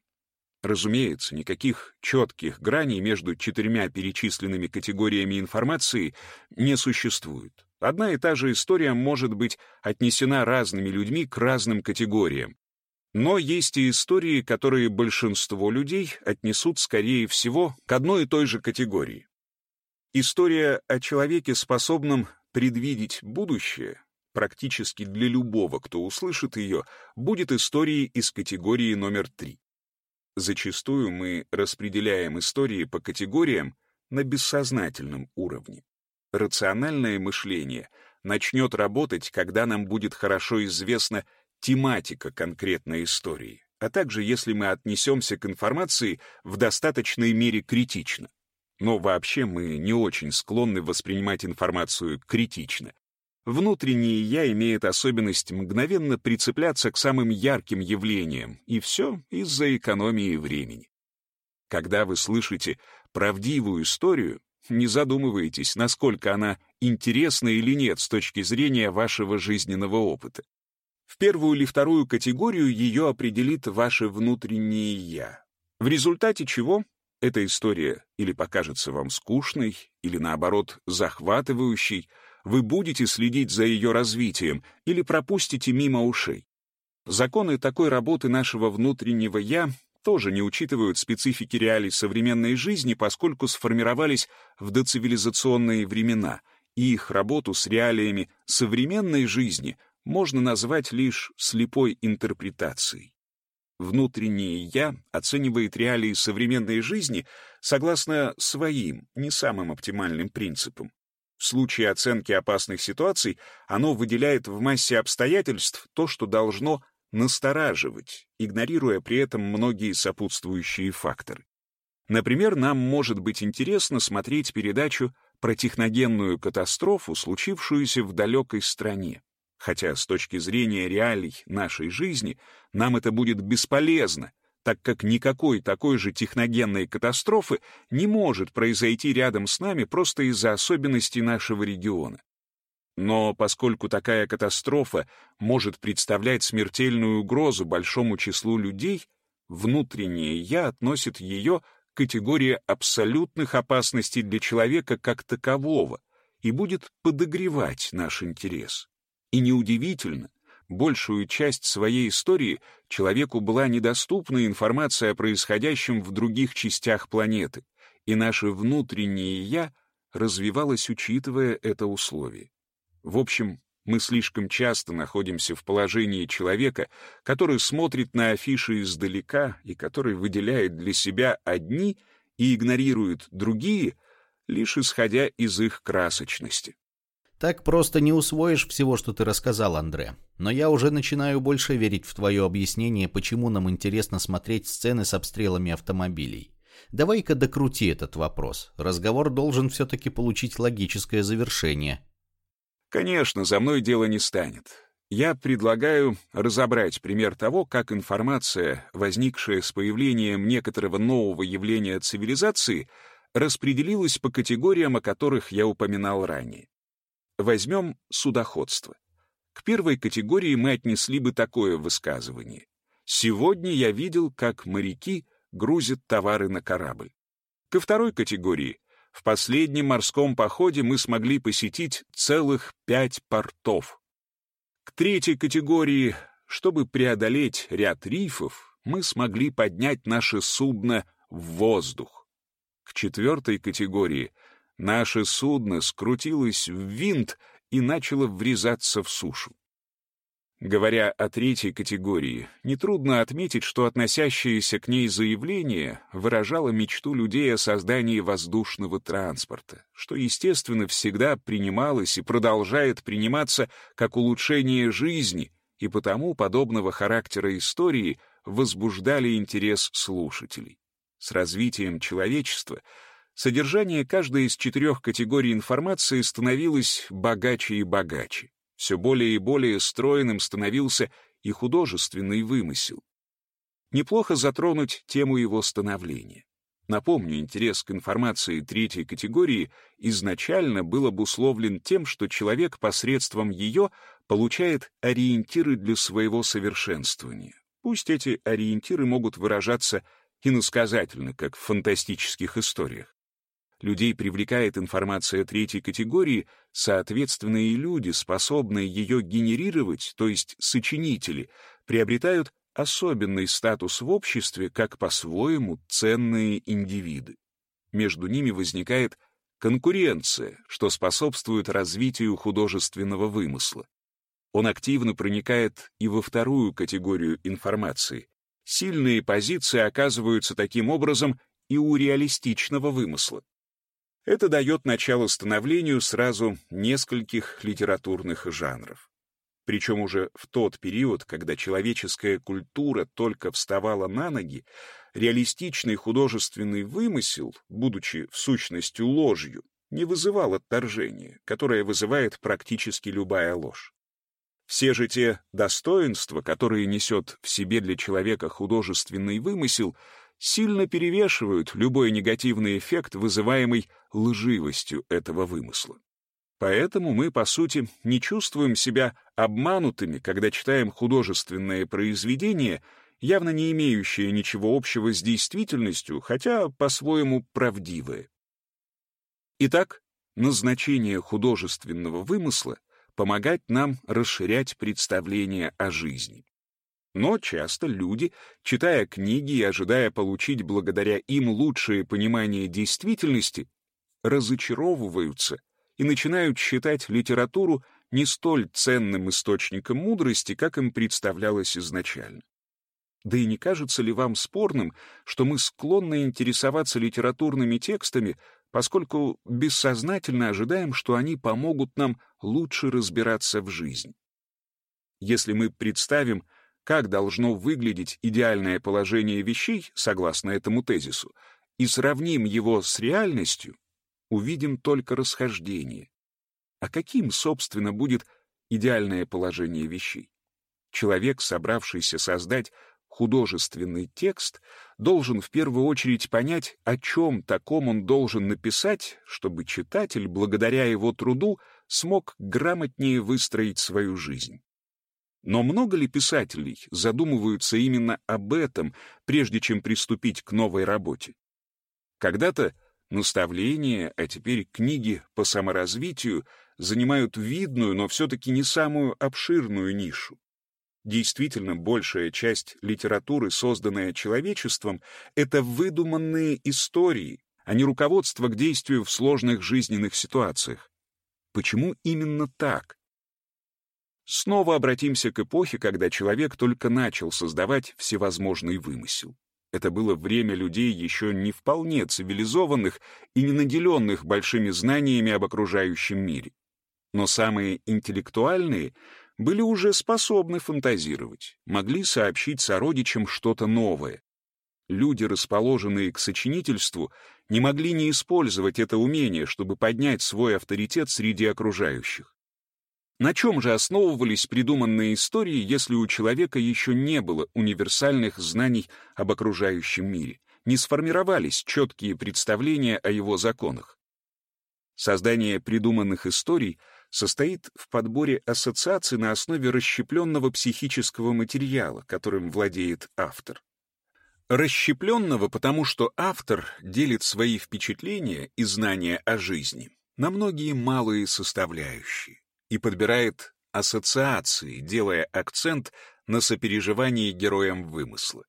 Разумеется, никаких четких граней между четырьмя перечисленными категориями информации не существует. Одна и та же история может быть отнесена разными людьми к разным категориям, но есть и истории, которые большинство людей отнесут, скорее всего, к одной и той же категории. История о человеке, способном предвидеть будущее, практически для любого, кто услышит ее, будет историей из категории номер три. Зачастую мы распределяем истории по категориям на бессознательном уровне. Рациональное мышление начнет работать, когда нам будет хорошо известно тематика конкретной истории, а также если мы отнесемся к информации в достаточной мере критично. Но вообще мы не очень склонны воспринимать информацию критично. Внутреннее «я» имеет особенность мгновенно прицепляться к самым ярким явлениям, и все из-за экономии времени. Когда вы слышите правдивую историю, не задумывайтесь, насколько она интересна или нет с точки зрения вашего жизненного опыта. В первую или вторую категорию ее определит ваше внутреннее «я», в результате чего эта история или покажется вам скучной, или, наоборот, захватывающей, вы будете следить за ее развитием или пропустите мимо ушей. Законы такой работы нашего внутреннего «я» тоже не учитывают специфики реалий современной жизни, поскольку сформировались в доцивилизационные времена, и их работу с реалиями современной жизни можно назвать лишь слепой интерпретацией. Внутреннее «я» оценивает реалии современной жизни согласно своим, не самым оптимальным принципам. В случае оценки опасных ситуаций оно выделяет в массе обстоятельств то, что должно настораживать, игнорируя при этом многие сопутствующие факторы. Например, нам может быть интересно смотреть передачу про техногенную катастрофу, случившуюся в далекой стране хотя с точки зрения реалий нашей жизни нам это будет бесполезно, так как никакой такой же техногенной катастрофы не может произойти рядом с нами просто из-за особенностей нашего региона. Но поскольку такая катастрофа может представлять смертельную угрозу большому числу людей, внутреннее «я» относит ее к категории абсолютных опасностей для человека как такового и будет подогревать наш интерес. И неудивительно, большую часть своей истории человеку была недоступна информация о происходящем в других частях планеты, и наше внутреннее «я» развивалось, учитывая это условие. В общем, мы слишком часто находимся в положении человека, который смотрит на афиши издалека и который выделяет для себя одни и игнорирует другие, лишь исходя из их красочности. Так просто не усвоишь всего, что ты рассказал, Андре. Но я уже начинаю больше верить в твое объяснение, почему нам интересно смотреть сцены с обстрелами автомобилей. Давай-ка докрути этот вопрос. Разговор должен все-таки получить логическое завершение. Конечно, за мной дело не станет. Я предлагаю разобрать пример того, как информация, возникшая с появлением некоторого нового явления цивилизации, распределилось по категориям, о которых я упоминал ранее. Возьмем судоходство. К первой категории мы отнесли бы такое высказывание. «Сегодня я видел, как моряки грузят товары на корабль». Ко второй категории в последнем морском походе мы смогли посетить целых пять портов. К третьей категории, чтобы преодолеть ряд рифов, мы смогли поднять наше судно в воздух. К четвертой категории наше судно скрутилось в винт и начало врезаться в сушу. Говоря о третьей категории, нетрудно отметить, что относящееся к ней заявление выражало мечту людей о создании воздушного транспорта, что, естественно, всегда принималось и продолжает приниматься как улучшение жизни, и потому подобного характера истории возбуждали интерес слушателей. С развитием человечества содержание каждой из четырех категорий информации становилось богаче и богаче. Все более и более стройным становился и художественный вымысел. Неплохо затронуть тему его становления. Напомню, интерес к информации третьей категории изначально был обусловлен тем, что человек посредством ее получает ориентиры для своего совершенствования. Пусть эти ориентиры могут выражаться иносказательно, как в фантастических историях. Людей привлекает информация третьей категории, соответственно, и люди, способные ее генерировать, то есть сочинители, приобретают особенный статус в обществе как по-своему ценные индивиды. Между ними возникает конкуренция, что способствует развитию художественного вымысла. Он активно проникает и во вторую категорию информации. Сильные позиции оказываются таким образом и у реалистичного вымысла. Это дает начало становлению сразу нескольких литературных жанров. Причем уже в тот период, когда человеческая культура только вставала на ноги, реалистичный художественный вымысел, будучи в сущности ложью, не вызывал отторжения, которое вызывает практически любая ложь. Все же те достоинства, которые несет в себе для человека художественный вымысел, сильно перевешивают любой негативный эффект, вызываемый лживостью этого вымысла. Поэтому мы, по сути, не чувствуем себя обманутыми, когда читаем художественное произведение, явно не имеющее ничего общего с действительностью, хотя по-своему правдивое. Итак, назначение художественного вымысла — помогать нам расширять представление о жизни. Но часто люди, читая книги и ожидая получить благодаря им лучшее понимание действительности, разочаровываются и начинают считать литературу не столь ценным источником мудрости, как им представлялось изначально. Да и не кажется ли вам спорным, что мы склонны интересоваться литературными текстами, поскольку бессознательно ожидаем, что они помогут нам лучше разбираться в жизни? Если мы представим, как должно выглядеть идеальное положение вещей, согласно этому тезису, и сравним его с реальностью, увидим только расхождение. А каким, собственно, будет идеальное положение вещей? Человек, собравшийся создать художественный текст, должен в первую очередь понять, о чем таком он должен написать, чтобы читатель, благодаря его труду, смог грамотнее выстроить свою жизнь. Но много ли писателей задумываются именно об этом, прежде чем приступить к новой работе? Когда-то наставления, а теперь книги по саморазвитию занимают видную, но все-таки не самую обширную нишу. Действительно, большая часть литературы, созданная человечеством, это выдуманные истории, а не руководство к действию в сложных жизненных ситуациях. Почему именно так? Снова обратимся к эпохе, когда человек только начал создавать всевозможный вымысел. Это было время людей еще не вполне цивилизованных и не наделенных большими знаниями об окружающем мире. Но самые интеллектуальные были уже способны фантазировать, могли сообщить сородичам что-то новое. Люди, расположенные к сочинительству, не могли не использовать это умение, чтобы поднять свой авторитет среди окружающих. На чем же основывались придуманные истории, если у человека еще не было универсальных знаний об окружающем мире, не сформировались четкие представления о его законах. Создание придуманных историй состоит в подборе ассоциаций на основе расщепленного психического материала, которым владеет автор. Расщепленного, потому что автор делит свои впечатления и знания о жизни на многие малые составляющие и подбирает ассоциации, делая акцент на сопереживании героям вымысла.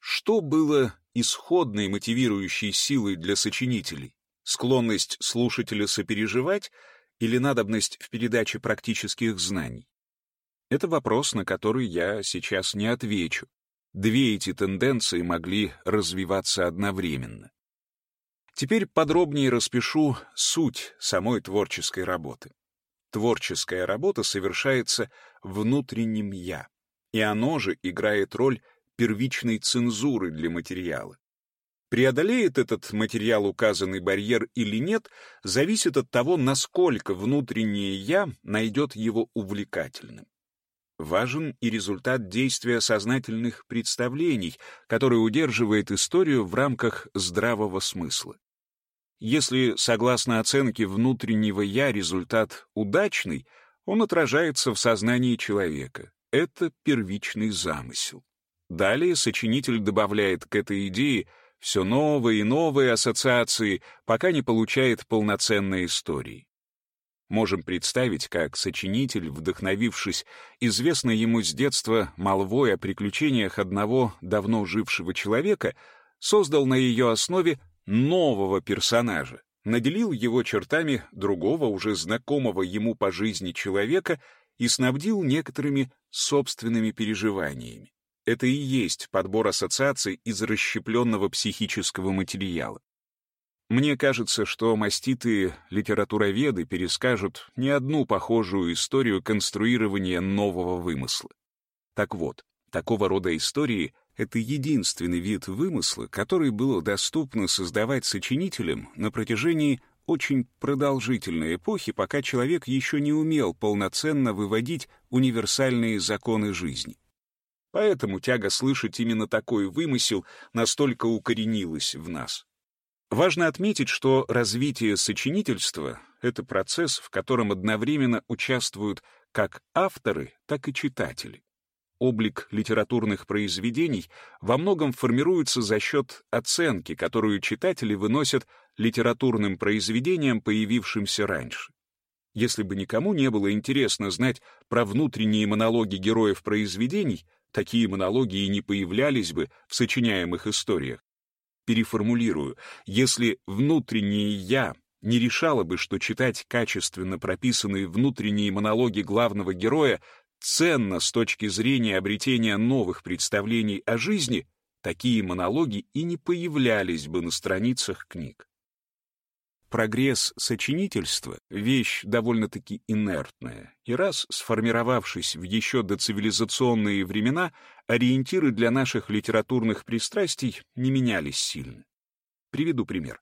Что было исходной мотивирующей силой для сочинителей? Склонность слушателя сопереживать или надобность в передаче практических знаний? Это вопрос, на который я сейчас не отвечу. Две эти тенденции могли развиваться одновременно. Теперь подробнее распишу суть самой творческой работы. Творческая работа совершается внутренним «я», и оно же играет роль первичной цензуры для материала. Преодолеет этот материал указанный барьер или нет, зависит от того, насколько внутреннее «я» найдет его увлекательным. Важен и результат действия сознательных представлений, который удерживает историю в рамках здравого смысла. Если, согласно оценке внутреннего «я», результат удачный, он отражается в сознании человека. Это первичный замысел. Далее сочинитель добавляет к этой идее все новые и новые ассоциации, пока не получает полноценной истории. Можем представить, как сочинитель, вдохновившись известной ему с детства молвой о приключениях одного давно жившего человека, создал на ее основе нового персонажа, наделил его чертами другого, уже знакомого ему по жизни человека и снабдил некоторыми собственными переживаниями. Это и есть подбор ассоциаций из расщепленного психического материала. Мне кажется, что маститые литературоведы перескажут не одну похожую историю конструирования нового вымысла. Так вот, такого рода истории — это единственный вид вымысла, который было доступно создавать сочинителям на протяжении очень продолжительной эпохи, пока человек еще не умел полноценно выводить универсальные законы жизни. Поэтому тяга слышать именно такой вымысел настолько укоренилась в нас. Важно отметить, что развитие сочинительства — это процесс, в котором одновременно участвуют как авторы, так и читатели. Облик литературных произведений во многом формируется за счет оценки, которую читатели выносят литературным произведениям, появившимся раньше. Если бы никому не было интересно знать про внутренние монологи героев произведений, такие монологи и не появлялись бы в сочиняемых историях. Переформулирую, если внутреннее «я» не решало бы, что читать качественно прописанные внутренние монологи главного героя ценно с точки зрения обретения новых представлений о жизни, такие монологи и не появлялись бы на страницах книг. Прогресс сочинительства — вещь довольно-таки инертная, и раз сформировавшись в еще доцивилизационные времена, ориентиры для наших литературных пристрастий не менялись сильно. Приведу пример.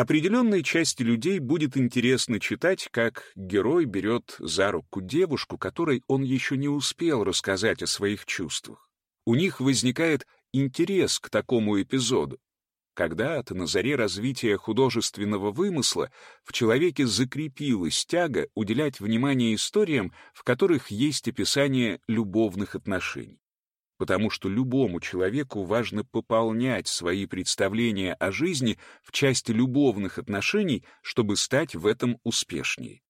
Определенной части людей будет интересно читать, как герой берет за руку девушку, которой он еще не успел рассказать о своих чувствах. У них возникает интерес к такому эпизоду. Когда-то на заре развития художественного вымысла в человеке закрепилась тяга уделять внимание историям, в которых есть описание любовных отношений. Потому что любому человеку важно пополнять свои представления о жизни в части любовных отношений, чтобы стать в этом успешнее.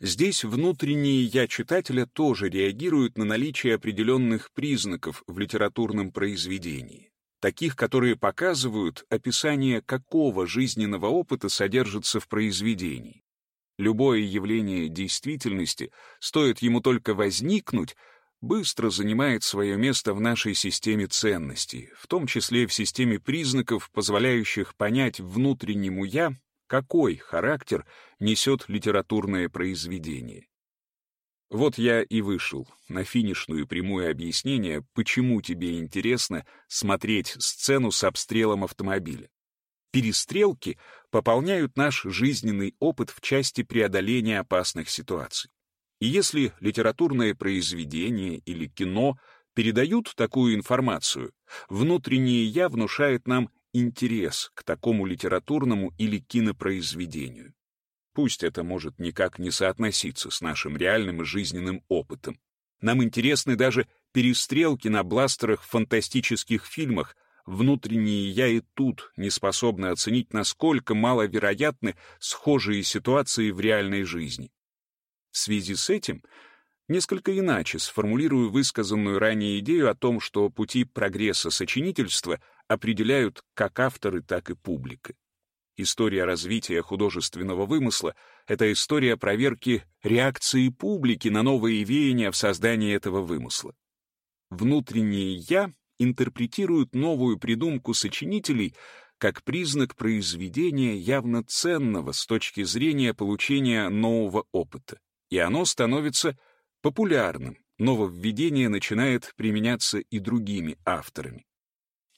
Здесь внутреннее «я» читателя тоже реагирует на наличие определенных признаков в литературном произведении таких, которые показывают описание, какого жизненного опыта содержится в произведении. Любое явление действительности, стоит ему только возникнуть, быстро занимает свое место в нашей системе ценностей, в том числе в системе признаков, позволяющих понять внутреннему «я», какой характер несет литературное произведение. Вот я и вышел на финишную прямую объяснение, почему тебе интересно смотреть сцену с обстрелом автомобиля. Перестрелки пополняют наш жизненный опыт в части преодоления опасных ситуаций. И если литературное произведение или кино передают такую информацию, внутреннее «я» внушает нам интерес к такому литературному или кинопроизведению. Пусть это может никак не соотноситься с нашим реальным и жизненным опытом. Нам интересны даже перестрелки на бластерах в фантастических фильмах, внутренние я и тут не способны оценить, насколько маловероятны схожие ситуации в реальной жизни. В связи с этим несколько иначе сформулирую высказанную ранее идею о том, что пути прогресса сочинительства определяют как авторы, так и публика. История развития художественного вымысла — это история проверки реакции публики на новые веяния в создании этого вымысла. Внутреннее «я» интерпретирует новую придумку сочинителей как признак произведения явно ценного с точки зрения получения нового опыта, и оно становится популярным, нововведение начинает применяться и другими авторами.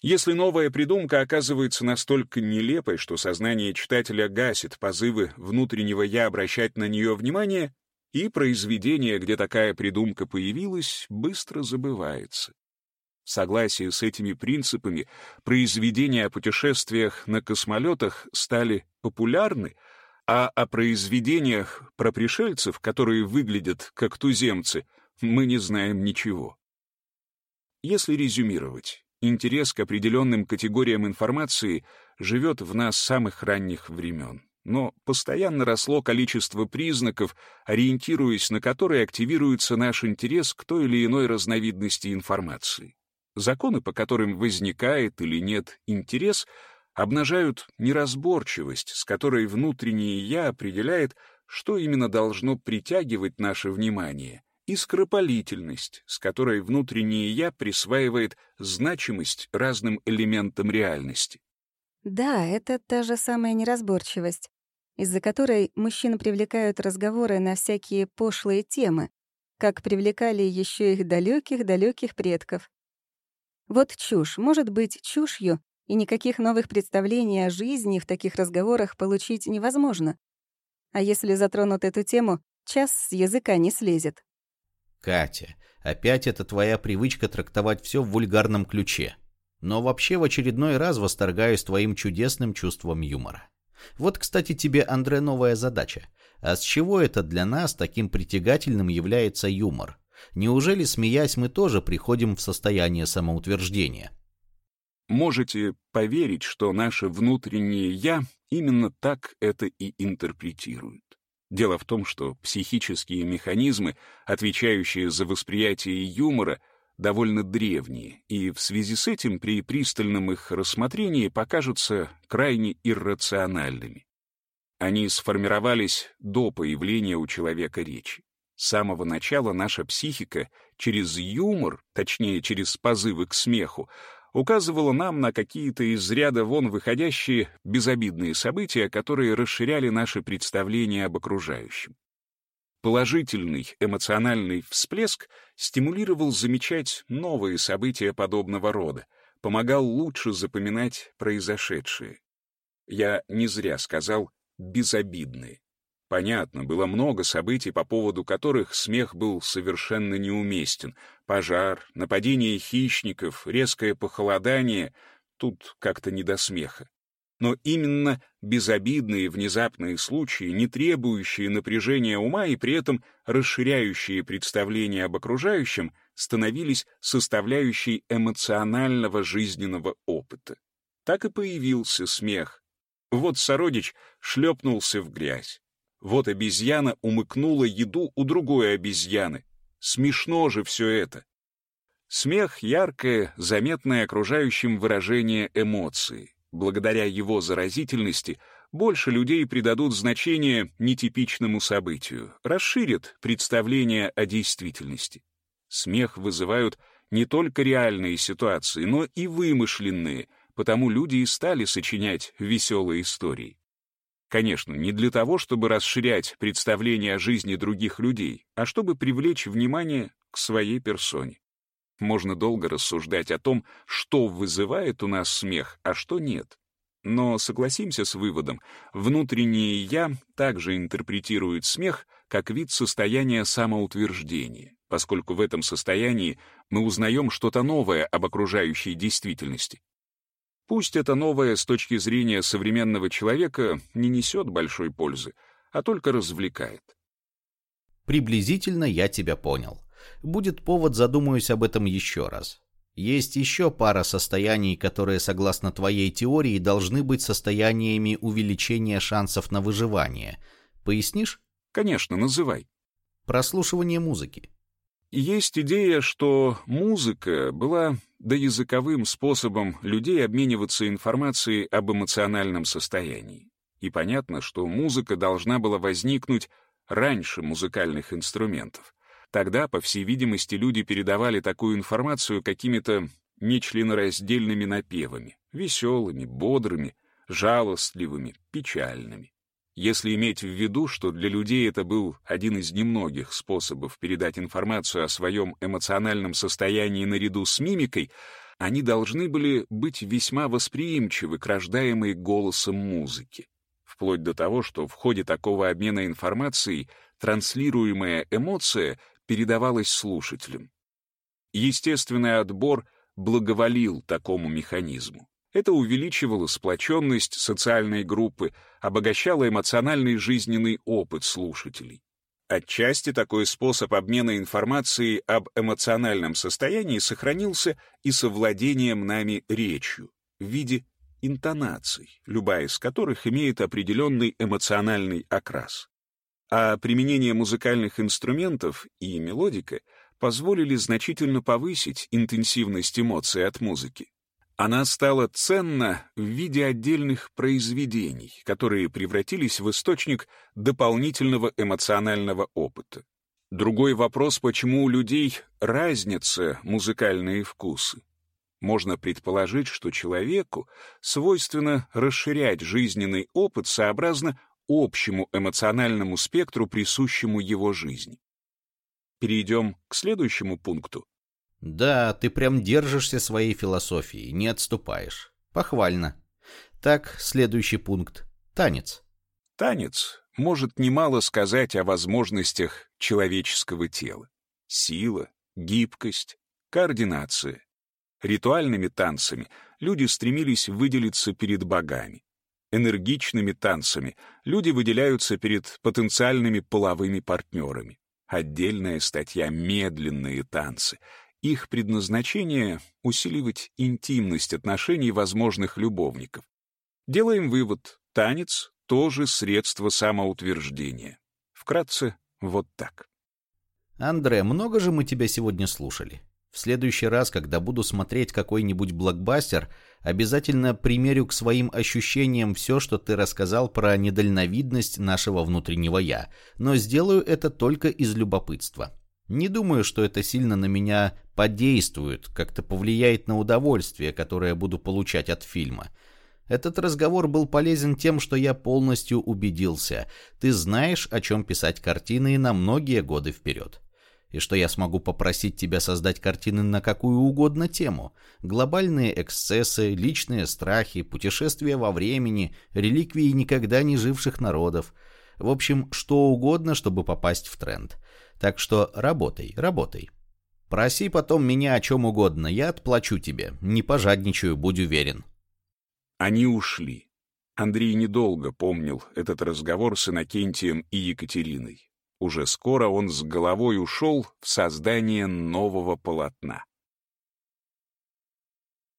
Если новая придумка оказывается настолько нелепой, что сознание читателя гасит позывы внутреннего «я» обращать на нее внимание, и произведение, где такая придумка появилась, быстро забывается. В согласии с этими принципами произведения о путешествиях на космолетах стали популярны, а о произведениях про пришельцев, которые выглядят как туземцы, мы не знаем ничего. Если резюмировать, интерес к определенным категориям информации живет в нас с самых ранних времен но постоянно росло количество признаков, ориентируясь на которые активируется наш интерес к той или иной разновидности информации. Законы, по которым возникает или нет интерес, обнажают неразборчивость, с которой внутреннее «я» определяет, что именно должно притягивать наше внимание, и скоропалительность, с которой внутреннее «я» присваивает значимость разным элементам реальности. Да, это та же самая неразборчивость из-за которой мужчин привлекают разговоры на всякие пошлые темы, как привлекали еще их далеких-далеких предков. Вот чушь может быть чушью, и никаких новых представлений о жизни в таких разговорах получить невозможно. А если затронут эту тему, час с языка не слезет. Катя, опять это твоя привычка трактовать все в вульгарном ключе. Но вообще в очередной раз восторгаюсь твоим чудесным чувством юмора. Вот, кстати, тебе, Андре, новая задача. А с чего это для нас таким притягательным является юмор? Неужели, смеясь, мы тоже приходим в состояние самоутверждения? Можете поверить, что наше внутреннее «я» именно так это и интерпретирует. Дело в том, что психические механизмы, отвечающие за восприятие юмора, довольно древние, и в связи с этим при пристальном их рассмотрении покажутся крайне иррациональными. Они сформировались до появления у человека речи. С самого начала наша психика через юмор, точнее, через позывы к смеху, указывала нам на какие-то из ряда вон выходящие безобидные события, которые расширяли наши представления об окружающем. Положительный эмоциональный всплеск стимулировал замечать новые события подобного рода, помогал лучше запоминать произошедшее. Я не зря сказал «безобидные». Понятно, было много событий, по поводу которых смех был совершенно неуместен. Пожар, нападение хищников, резкое похолодание — тут как-то не до смеха. Но именно безобидные внезапные случаи, не требующие напряжения ума и при этом расширяющие представление об окружающем, становились составляющей эмоционального жизненного опыта. Так и появился смех. Вот сородич шлепнулся в грязь. Вот обезьяна умыкнула еду у другой обезьяны. Смешно же все это. Смех — яркое, заметное окружающим выражение эмоции. Благодаря его заразительности больше людей придадут значение нетипичному событию, расширят представление о действительности. Смех вызывают не только реальные ситуации, но и вымышленные, потому люди и стали сочинять веселые истории. Конечно, не для того, чтобы расширять представление о жизни других людей, а чтобы привлечь внимание к своей персоне. Можно долго рассуждать о том, что вызывает у нас смех, а что нет. Но согласимся с выводом, внутреннее «я» также интерпретирует смех как вид состояния самоутверждения, поскольку в этом состоянии мы узнаем что-то новое об окружающей действительности. Пусть это новое с точки зрения современного человека не несет большой пользы, а только развлекает. Приблизительно я тебя понял. Будет повод, задумаюсь об этом еще раз. Есть еще пара состояний, которые, согласно твоей теории, должны быть состояниями увеличения шансов на выживание. Пояснишь? Конечно, называй. Прослушивание музыки. Есть идея, что музыка была доязыковым способом людей обмениваться информацией об эмоциональном состоянии. И понятно, что музыка должна была возникнуть раньше музыкальных инструментов. Тогда, по всей видимости, люди передавали такую информацию какими-то нечленораздельными напевами, веселыми, бодрыми, жалостливыми, печальными. Если иметь в виду, что для людей это был один из немногих способов передать информацию о своем эмоциональном состоянии наряду с мимикой, они должны были быть весьма восприимчивы к рождаемой голосом музыки. Вплоть до того, что в ходе такого обмена информацией транслируемая эмоция передавалась слушателям. Естественный отбор благоволил такому механизму. Это увеличивало сплоченность социальной группы, обогащало эмоциональный жизненный опыт слушателей. Отчасти такой способ обмена информацией об эмоциональном состоянии сохранился и со владением нами речью в виде интонаций, любая из которых имеет определенный эмоциональный окрас. А применение музыкальных инструментов и мелодика позволили значительно повысить интенсивность эмоций от музыки. Она стала ценна в виде отдельных произведений, которые превратились в источник дополнительного эмоционального опыта. Другой вопрос, почему у людей разнятся музыкальные вкусы. Можно предположить, что человеку свойственно расширять жизненный опыт сообразно общему эмоциональному спектру, присущему его жизни. Перейдем к следующему пункту. Да, ты прям держишься своей философии, не отступаешь. Похвально. Так, следующий пункт. Танец. Танец может немало сказать о возможностях человеческого тела. Сила, гибкость, координация. Ритуальными танцами люди стремились выделиться перед богами. Энергичными танцами люди выделяются перед потенциальными половыми партнерами. Отдельная статья «Медленные танцы» Их предназначение — усиливать интимность отношений возможных любовников. Делаем вывод — танец — тоже средство самоутверждения. Вкратце, вот так. Андре, много же мы тебя сегодня слушали. В следующий раз, когда буду смотреть какой-нибудь блокбастер, обязательно примерю к своим ощущениям все, что ты рассказал про недальновидность нашего внутреннего «я», но сделаю это только из любопытства. Не думаю, что это сильно на меня подействует, как-то повлияет на удовольствие, которое буду получать от фильма. Этот разговор был полезен тем, что я полностью убедился. Ты знаешь, о чем писать картины на многие годы вперед. И что я смогу попросить тебя создать картины на какую угодно тему. Глобальные эксцессы, личные страхи, путешествия во времени, реликвии никогда не живших народов. В общем, что угодно, чтобы попасть в тренд. Так что работай, работай. Проси потом меня о чем угодно, я отплачу тебе. Не пожадничаю, будь уверен. Они ушли. Андрей недолго помнил этот разговор с Иннокентием и Екатериной. Уже скоро он с головой ушел в создание нового полотна.